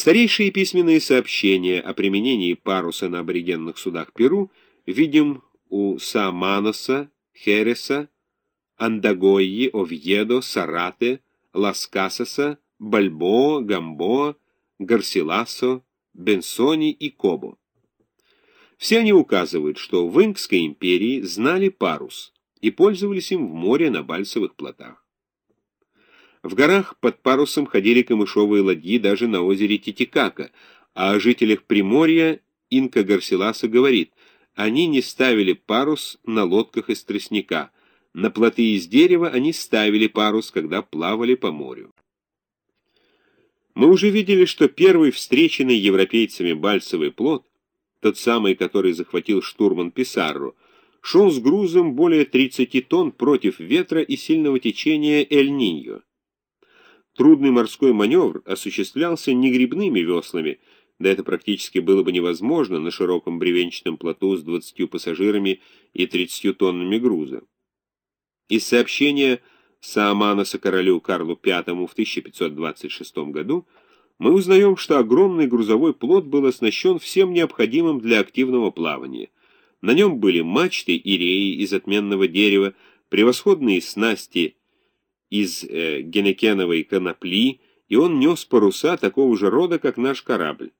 Старейшие письменные сообщения о применении паруса на аборигенных судах Перу видим у Саманоса, Хереса, Андагойи, Овьедо, Сарате, Ласкасаса, Бальбоа, Гамбоа, Гарсиласо, Бенсони и Кобо. Все они указывают, что в Инкской империи знали парус и пользовались им в море на бальсовых плотах. В горах под парусом ходили камышовые ладьи даже на озере Титикака, а о жителях Приморья Инка Гарсиласа говорит, они не ставили парус на лодках из тростника, на плоты из дерева они ставили парус, когда плавали по морю. Мы уже видели, что первый встреченный европейцами бальсовый плот, тот самый, который захватил штурман Писарро, шел с грузом более 30 тонн против ветра и сильного течения Эль-Ниньо. Трудный морской маневр осуществлялся не грибными веслами, да это практически было бы невозможно на широком бревенчатом плоту с 20 пассажирами и 30 тоннами груза. Из сообщения Сааманоса королю Карлу V в 1526 году мы узнаем, что огромный грузовой плот был оснащен всем необходимым для активного плавания. На нем были мачты и реи из отменного дерева, превосходные снасти из э, генекеновой конопли, и он нес паруса такого же рода, как наш корабль.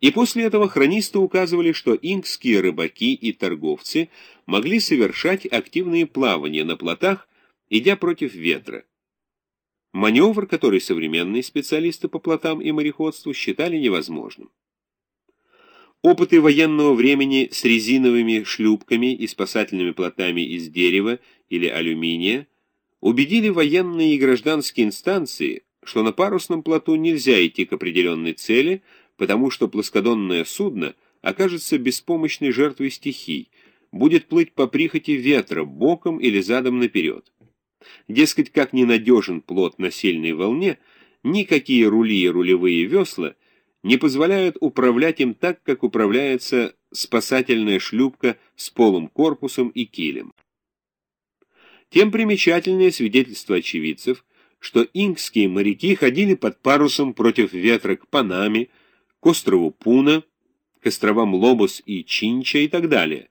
И после этого хронисты указывали, что инкские рыбаки и торговцы могли совершать активные плавания на плотах, идя против ветра. Маневр, который современные специалисты по плотам и мореходству считали невозможным. Опыты военного времени с резиновыми шлюпками и спасательными плотами из дерева или алюминия убедили военные и гражданские инстанции, что на парусном плоту нельзя идти к определенной цели, потому что плоскодонное судно окажется беспомощной жертвой стихий, будет плыть по прихоти ветра боком или задом наперед. Дескать, как ненадежен плот на сильной волне, никакие рули и рулевые весла – не позволяют управлять им так, как управляется спасательная шлюпка с полым корпусом и килем. Тем примечательнее свидетельство очевидцев, что инкские моряки ходили под парусом против ветра к Панаме, к острову Пуна, к островам Лобос и Чинча и так далее.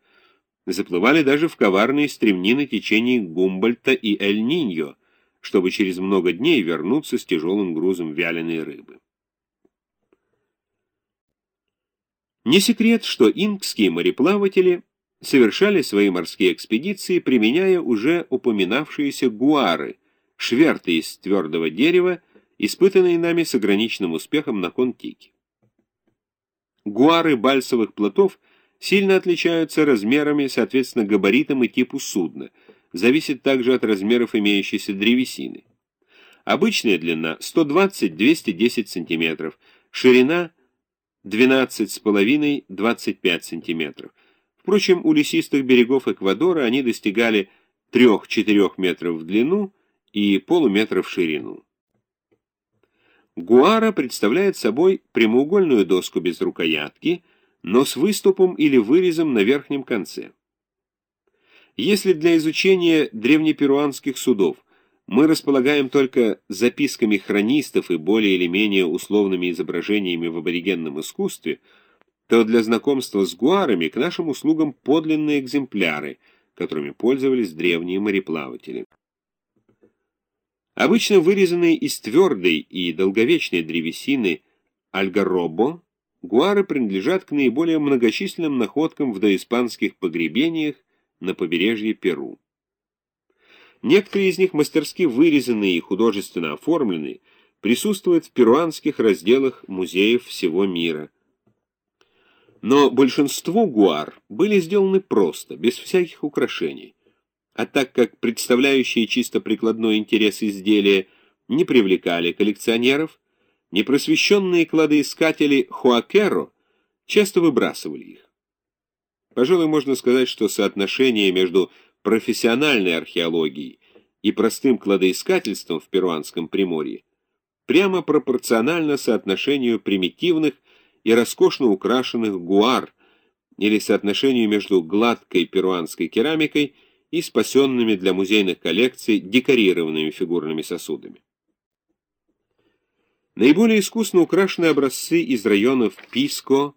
Заплывали даже в коварные стремнины течений Гумбольта и Эль-Ниньо, чтобы через много дней вернуться с тяжелым грузом вяленой рыбы. Не секрет, что инкские мореплаватели совершали свои морские экспедиции, применяя уже упоминавшиеся гуары, шверты из твердого дерева, испытанные нами с ограниченным успехом на Контике. Гуары бальсовых плотов сильно отличаются размерами, соответственно, габаритам и типу судна, зависит также от размеров имеющейся древесины. Обычная длина 120-210 см, ширина 12,5-25 см. Впрочем, у лесистых берегов Эквадора они достигали 3-4 метров в длину и полуметра в ширину. Гуара представляет собой прямоугольную доску без рукоятки, но с выступом или вырезом на верхнем конце. Если для изучения древнеперуанских судов мы располагаем только записками хронистов и более или менее условными изображениями в аборигенном искусстве, то для знакомства с гуарами к нашим услугам подлинные экземпляры, которыми пользовались древние мореплаватели. Обычно вырезанные из твердой и долговечной древесины альгаробо, гуары принадлежат к наиболее многочисленным находкам в доиспанских погребениях на побережье Перу. Некоторые из них мастерски вырезанные и художественно оформленные, присутствуют в перуанских разделах музеев всего мира. Но большинство гуар были сделаны просто, без всяких украшений. А так как представляющие чисто прикладной интерес изделия не привлекали коллекционеров, непросвещенные кладоискатели Хуакеро часто выбрасывали их. Пожалуй, можно сказать, что соотношение между профессиональной археологией и простым кладоискательством в перуанском приморье прямо пропорционально соотношению примитивных и роскошно украшенных гуар или соотношению между гладкой перуанской керамикой и спасенными для музейных коллекций декорированными фигурными сосудами. Наиболее искусно украшены образцы из районов Писко,